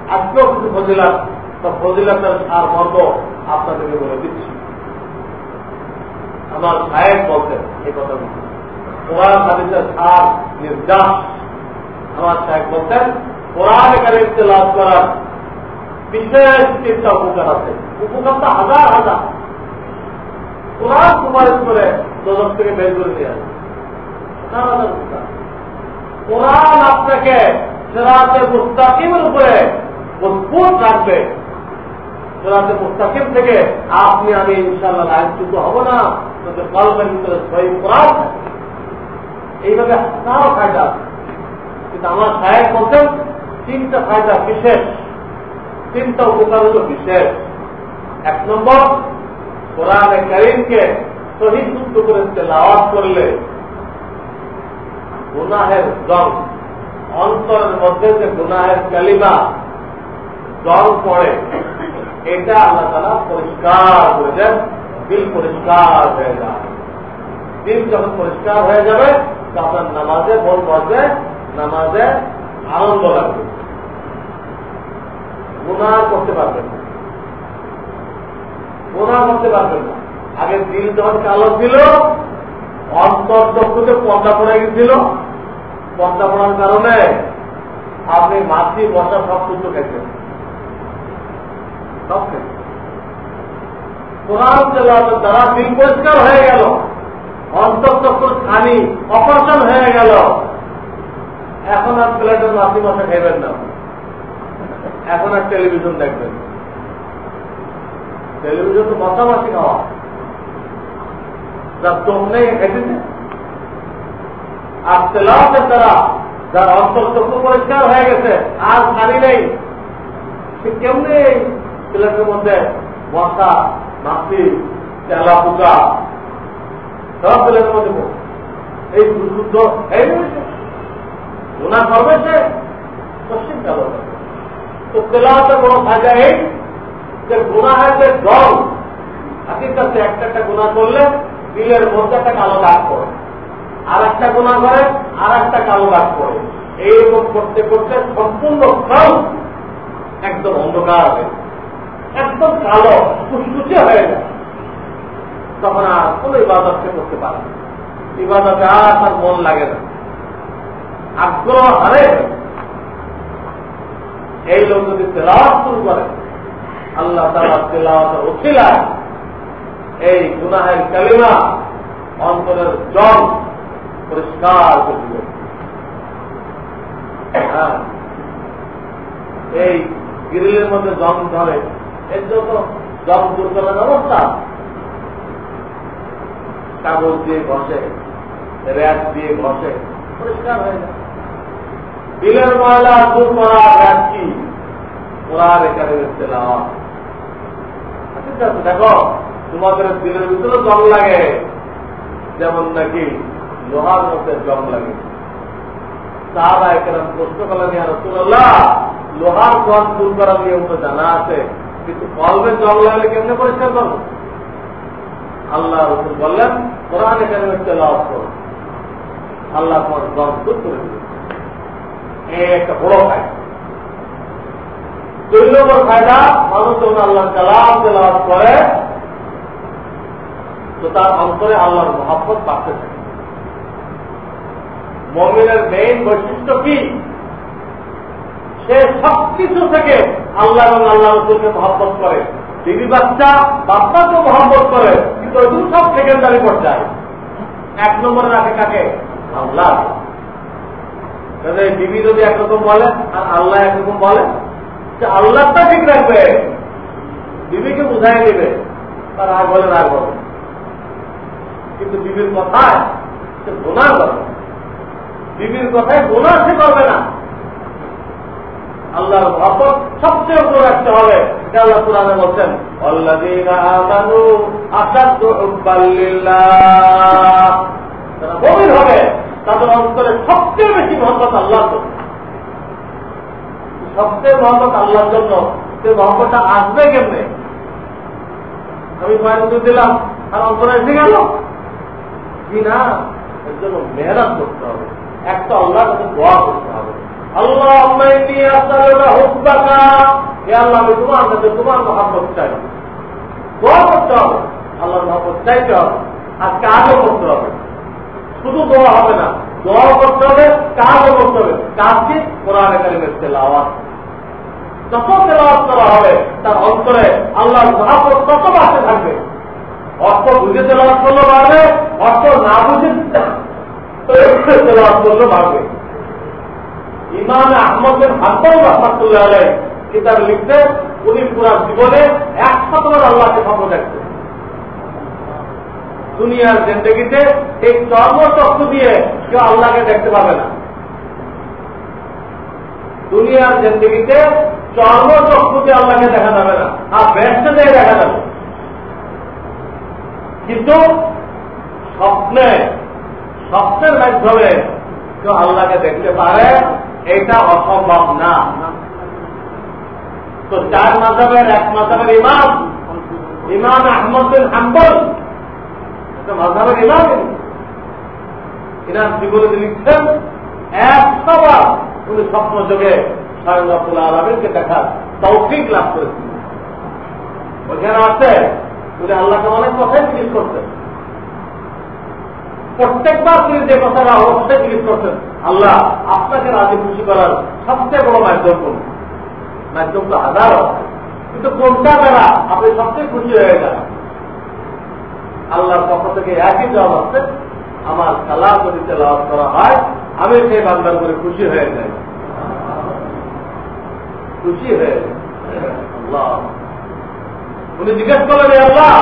আজকেও কিছু ফজিলাত, তো ফজিলাতের সার মর্ম আপনাদেরকে বলে দিচ্ছি। আমার সাহেব বলতেন এই কথাগুলো কোরআন হাদিসের সার নির্যাস আমার সাহেব বলতেন কোরআন কারিমকে লাভ করার বিশেষ তিনটা উপকার আছে। উপকারটা হাজার হাজার। কোরআন সুপারিশ করে দোদক থেকে বের করে দিয়ে আসে উপকার। কোরআন আপনাকে সেরাতে মুস্তাকিমের উপরে মজবুত রাখবে। সেরাতে মুস্তাকিম থেকে আপনি আমি ইনশাল্লাহ লাইনচ্যুত হব না। তবে কলমের ভিতরে সহি কোরআন এইভাবে হাজার ফায়দা কিন্তু আমার সাহেব বলতেন, তিনটা ফায়দা বিশেষ। তিনটা উপকার হল বিশেষ। এক নম্বর, কোরআনে করিমকে শহীদ যুদ্ধ করে তেলাওয়াত করলে গুনাহের জল অন্তরের মধ্যে যে গুনাহের কালিমা জল পড়ে, এটা আল্লাহ তালা পরিষ্কার করে দেন। দিল পরিষ্কার হয়ে যায়। দিল যখন পরিষ্কার হয়ে যাবে, তখন নামাজে মন বসবে নামাজে আনন্দ লাগবে। গুণা করতে পারবেন না। গুণা করতে পারবেন না। আগে দিল যখন কালো ছিল, অন্তর চক্ষুতে পর্দা পড়ে গেছিল। পর্দা পড়ার কারণে আপনি মাছি বসা সব কিছু খেয়েছেন। সব খেয়েছেন। কোরআন তেলাওয়াতের দ্বারা দিল পরিষ্কার হয়ে গেল। চক্ষুর খানি অপারেশন হয়ে গেল। এখন আর প্লেটের মাছি মশা খাইবেন না। এখন আর টেলিভিশন দেখবেন। টেলিভিশন তো মশামাছি খাওয়া যার চোখ নেই খেতেছে আর তেলাওয়াতের দ্বারা যার অন্তর চক্ষু পরিষ্কার হয়ে গেছে, আর শাড়ি নেই, সে কেমনি প্লেটের মধ্যে মশা মাছি তেলা পোকা, সব প্লেটের মধ্যে এই দুর্যুদ্ধ গুণা করবে সে পশ্চিম কালো তো তেলাওয়াতের কোনো ফায়দা এই যে গুণাহের যে জল। হাকিকাতে একটা একটা গুণা করলে দিলের মধ্যে একটা কালো দাগ পড়ে। আর একটা গুণা করে আর একটা কালো দাগ পড়ে। এইরকম করতে করতে সম্পূর্ণ কাল একদম অন্ধকার হয়ে একদম কালো কুচকুচে হয়ে যায় তখন আর কোনো ইবাদতকে করতে পারে ইবাদতে আর তার মন লাগে না। আগ্রহ হারে এই লোক যদি তেলাওয়াত শুরু করে, আল্লাহ তালা তেলাওয়াতের উঠিলায় এই গুনাহের কালিমা অন্তরের জল পরিষ্কার করে দিবে। হ্যাঁ। এই গিরিলের মধ্যে জম ধরে এর জন্য জম দূর করার ব্যবস্থা কাগজ দিয়ে ঘষে, র্যাক দিয়ে ঘষে, পরিষ্কার হয়ে যায়। দিলের ময়লা দূর করা র্যাক কি? কোরআন এখানে ঠিক দেখো, তোমাদের দিলের ভিতরে জং লাগে। যেমন নাকি লোহার মধ্যে জং লাগে। সাহাবা এখানে প্রশ্ন করলেন লোহার জং দূর করা নিয়ে জানা আছে। কিন্তু কলবে জং লাগলে কেমনে পরিষ্কার করব? আল্লাহ রসুল বললেন, কোরআন এখানে তেলাওয়াত করো। আল্লাহ তোমার দম দূর করে দেবে। একটা বড় ফায়দা। দুই নম্বর ফায়দা, মানুষ যখন আল্লাহ কালাম তেলাওয়াত করে, তো তার অন্তরে আল্লাহর মহাব্বত বাড়তে থাকে। মমিনের মেইন বৈশিষ্ট্য কি? সে সব কিছু থেকে আল্লাহ এবং আল্লাহ রসুলকে মহব্বত করে। দিদি বাচ্চা বাচ্চাকেও মহব্বত করে, কিন্তু ওই সব সেকেন্ডারি পর্যায়ে। এক নম্বরে রাখে কাকে? আল্লাহ। বিবি যদি একরকম বলে, আর আল্লাহ একরকম বলে যে আল্লাহটা ঠিক রাখবে। বিবিকে বুঝাই দেবে, তার আর বলে রাগ বলে কিন্তু বিবির কথায় সে গোনা করবে বিবির কথায় গোনা সে করবে না। আল্লাহর মহব্বত সবচেয়ে উপর রাখতে হবে। আল্লাহ কোরআনে বলছেন গভীর হবে, তাদের অন্তরে সবচেয়ে বেশি মহব্বত আল্লাহর জন্য। সবচেয়ে মহব্বত আল্লাহর জন্য, সে মহব্বতটা আসবে কেমনে? আমি কয়েক দিলাম আর অন্তরে এসে গেল। কি না? এর জন্য মেহনত করতে হবে। একটা কাছে দোয়া করতে হবে। আল্লাহ আল্লাহ, আমি তোমার কাছে তোমার মহাব্বত চাই। দোয়া করতে হবে। আল্লাহর মহাব্বত চাইতে হবে। আর কাজও করতে হবে। শুধু দোয়া হবে না, দোয়াও করতে হবে, কাজও করতে হবে। কাজ কি? কোরআন কারিমের তেলাওয়াত। যত তেলাওয়াত করা হবে, তার অন্তরে আল্লাহর মহাব্বত তত বাড়তে থাকবে। অর্থ বুঝে তেলাওয়াত করলে বাড়বে, অর্থ না বুঝে তেলাওয়াত করলে বাড়বে। ইমাম আহমদ বিন হাসান রহমাতুল্লাহ আলাই কিতাব লিখতে উনি পুরা জীবনে একশতবার আল্লাহকে খবর দেখতেন। দুনিয়ার জিন্দগিতে এই চর্মচক্ষু দিয়ে কেউ আল্লাহকে দেখতে পাবে না। দুনিয়ার জিন্দগিতে চর্মচক্ষু দিয়ে আল্লাহকে দেখা যাবে না, আর ব্যস্ত দিয়ে দেখা যাবে। কিন্তু স্বপ্নে, স্বপ্নের মাধ্যমে কেউ আল্লাহকে দেখতে পারে এটা অসম্ভব না। তো চার মাসাবের এক মাসাবের ইমাম ইমাম আহমদ বিন হাম্বল মাসাবের ইমাম ইনার জীবনে লিখছেন একশোবার উনি স্বপ্ন যোগে স্বয়ং রব্দুল্লাহ আলমীকে দেখার তৌফিক লাভ করেছিলেন। ওখানে আছে, উনি আল্লাহকে অনেক কথাই জিজ্ঞেস করতেন। প্রত্যেকবার তিনি যে কথাটা অবশ্যই জিজ্ঞেস করছেন আল্লাহ আপনাকে রাজি খুশি করার সবচেয়ে বড় মাধ্যম কোন মাধ্যম তো হাজার। কিন্তু কোনটা দ্বারা আপনি সবচেয়ে খুশি হয়ে যান আল্লাহর পক্ষ থেকে একই জবাব আছে, আমার খেলা যদি তেলাওয়াত করা হয়, আমি সেই বান্দার করে খুশি হয়ে যাই। খুশি হয়ে আল্লাহ। উনি জিজ্ঞেস করলেন আল্লাহ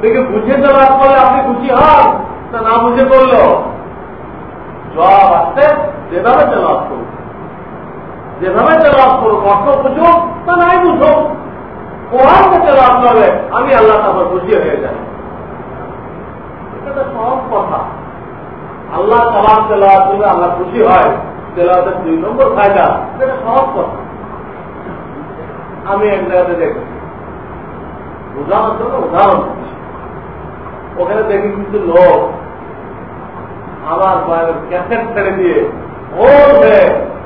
দেখে বুঝে তেলাওয়াত করলে আপনি খুশি হন? না না বুঝে করল জবাব আসছে, যেভাবে তেলাওয়াত করুন যেভাবে তেলাওয়াত করুন অর্থ বুঝুক, তা নাই বুঝুক। কোরআনকে তেলাওয়াত করবে আমি আল্লাহ তারপর খুশি হয়ে যাই। আল্লাহ খুশি হয়। দুই নম্বর কথা। আমি এক জায়গাতে উদাহরণ ওখানে দেখি কিছু লোক আমার ক্যাসেট ছেড়ে দিয়ে ও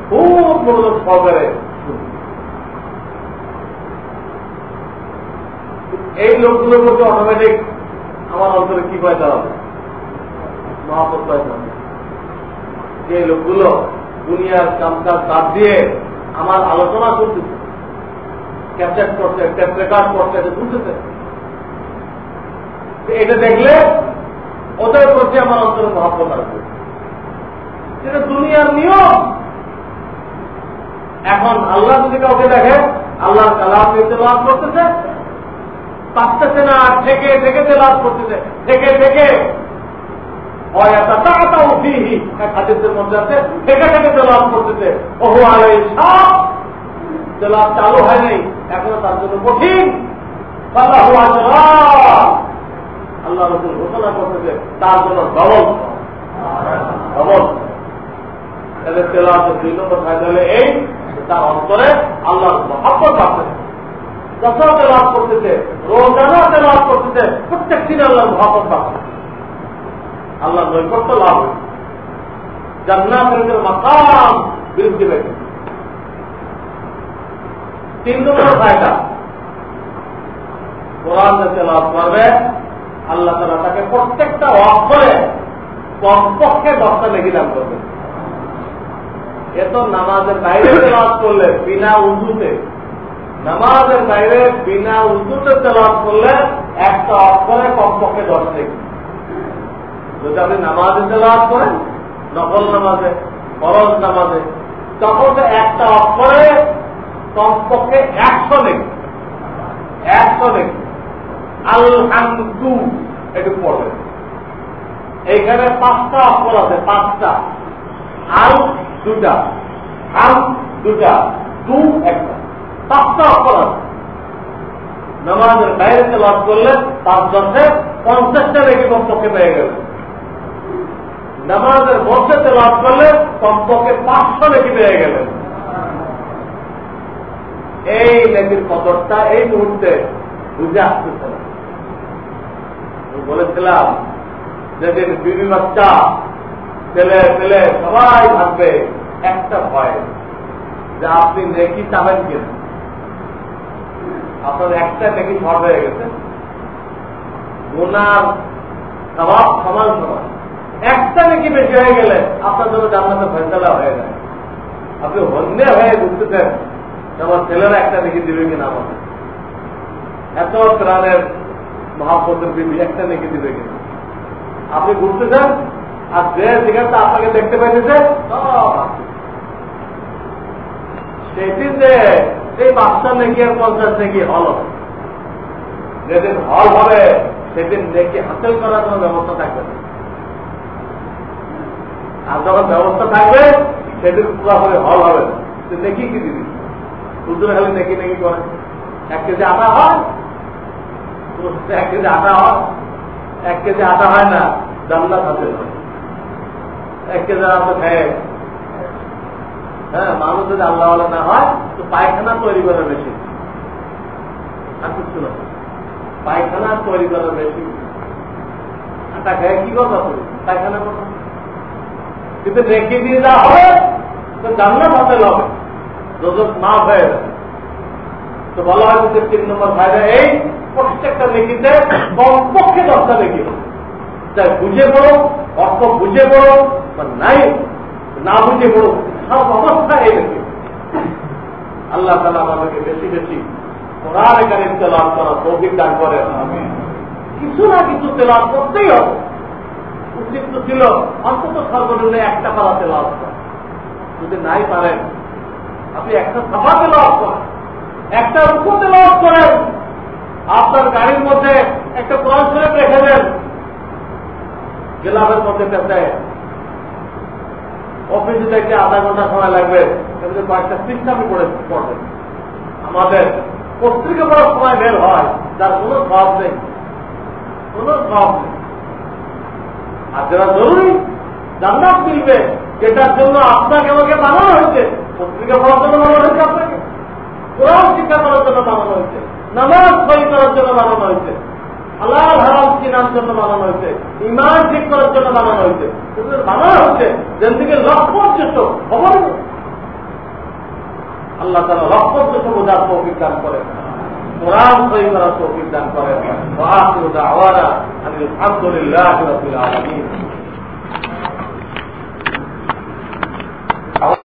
খুব মনোযোগ সহকারে এই লোকগুলোর মধ্যে অটোমেটিক আমার অন্তরে কি পয়সা হবে মহাপত পয়সা যে লোকগুলো দুনিয়ার কামকাজ বাদ দিয়ে আমার আলোচনা করতেছে ক্যাপচার করছে ট্যাপ রেকর্ড করছে এটা বুঝতেছে। এটা দেখলে ওদের প্রতি আমার অন্তরে মহাব্বত আসবে সেটা দুনিয়ার নিয়ম। এখন আল্লাহ যদি কাউকে দেখে আল্লাহ কালাম নিতে লাভ করতেছে, পারতেছে না থেকে থেকে লাভ করতেছে থেকে থেকে চালু হয় এখনও তার জন্য কঠিন। রসুল ঘোষণা করতেছে তার জন্য ডবল ডবল এদের তেলাওয়াতের দুই নম্বর ফায়দা এই তার অন্তরে আল্লাহর মহাব্বত আছে। দশা তেলাভ করতেছে রোজানা তেলাভ করতেছে, প্রত্যেক দিন আল্লাহ মহাপত পাচ্ছে আল্লাহ নৈকট্য লাভ জান্নাতের মাকাম বৃদ্ধি পেয়েছে তিন নম্বর ফায়দা কোরআন তেলাভ করবে আল্লাহ তালা তাকে প্রত্যেকটা অক্ষরে কমপক্ষে দশটা লেগে দান করবে। এত নামাজের বাইরে তেলাভ করলে বিনা উজুতে, নামাজের বাইরে বিনা উজুতে তেলাভ করলে একটা অক্ষরে কমপক্ষে দশ লেগে যদি আপনি নামাজে তেলাভ করেন নকল নামাজে, ফরজ নামাজে, তখন তো একটা অক্ষরে কমপক্ষে একশো লেগে একশো লেগে আলহামদু একটু পড়বে। পাঁচটা অক্ষর আছে, পাঁচটা। আল দুটা দুটা, দু একটা। পাঁচটা অক্ষর আছে। নামাজের বাইরে লাভ করলে পঞ্চাশটা রেখে কমপক্ষে পেয়ে গেল। নামাজের মধ্যে লাভ করলে কমপক্ষে পাঁচশো রেখে পেয়ে গেলেন এই লেখির কদরটা এই মুহূর্তে বুঝে আসতেছে না বলেছিলাম যেদিন বিবি বাচ্চা ছেলে ছেলে সবাই থাকবে একটা ভয়, যে আপনি নেকি চাবেন কিনা। আপনার একটা নেকি শর্ট হয়ে গেছে। গোনার স্বভাব সমান সমান। একটা নেকি বেশি হয়ে গেলে আপনার জন্য জান্নাতে ফেসলা হয়ে যায়। আপনি হন্যে হয়ে ঘুরতেছেন আমার ছেলেরা একটা নেকি দিবে কিনা আমাদের এত প্রাণের মহাপতের বিবি একটা নেকি দিবে কিনা আপনি ঘুরতে চান আর যে যেখানটা আপনাকে দেখতে পাইতেছে সেদিন যে এই বাচ্চা নেকি আর পঞ্চাশ নেকি হল। যেদিন হল হবে, সেদিন নেকি হাসিল করার কোন ব্যবস্থা থাকবে না। আর যখন ব্যবস্থা থাকবে, সেদিন পুরা করে হল হবে নেকি কি দিবি? দুজন খালি নেকি নেকি করে। এক কেজি আটা হয় এক কেজি আটা হয়, এক কেজি আটা হয় না এক কেজি আটা হ্যাঁ মানুষ যদি আল্লাহ না হয়, তো পায়খানা তৈরি করার বেশি। আর পায়খানা তৈরি করার বেশি। আটা কি কথা পায়খানা কথা কিন্তু রেখে দিয়ে যা হবে তো জান্নাত হাতে হবে দোজক মাফ হয়ে যাবে। তো বলা হয় যে তিন নম্বর ফায়দা এই প্রত্যেকটা নেকিতে কমপক্ষে দশটা নেকি তাই বুঝে পড়ো, অর্থ বুঝে পড়ো, বা নাই, না বুঝে পড়ো, সব অবস্থা এই নেকি আল্লাহ তালা আমাদেরকে বেশি বেশি কোরআন এখানে তেলাভ করা তৌফিক দান করে কিছু না কিছু তেলাভ করতেই হবে। উচিত ছিল অন্তত সর্বনিম্ন একটা পালা করা। যদি নাই পারেন, আপনি একটা সাফা তেলাভ করেন। একটা রূপ তেলাভ করেন। আপনার গাড়ির মধ্যে একটা কোরআন শরীফ রেখে দেন। গেলাফের মধ্যে পেঁচায় অফিসে থেকে আধা ঘণ্টা সময় লাগবে। এমনি কয়েকটা আপনি পড়ে পড়বেন। আমাদের পত্রিকা পড়ার সময় বের হয়, যার কোনো সব নেই। কোন সব নেই। আর যেটা জরুরি, জান্নাত মিলবে যেটার জন্য আপনাকে আমাকে বানানো হয়েছে। পত্রিকা পড়ার জন্য বানানো হয়েছে আপনাকে। কোরআন শিক্ষা করার জন্য বানানো হয়েছে। নামাজ বই করার জন্য বানানো হয়েছে। হালাল হারাম কেনার জন্য বানানো হয়েছে। ইমান ঠিক করার জন্য বানানো হয়েছে। বানানো হচ্ছে, যেন থেকে লক্ষ্য উদ্দেশ্য খবর আল্লাহ তারা লক্ষ্য উদ্দেশ্য বোঝার তৌফিক দান করে কোরআন সই করার তৌফিক দান করে আলহামদুলিল্লাহ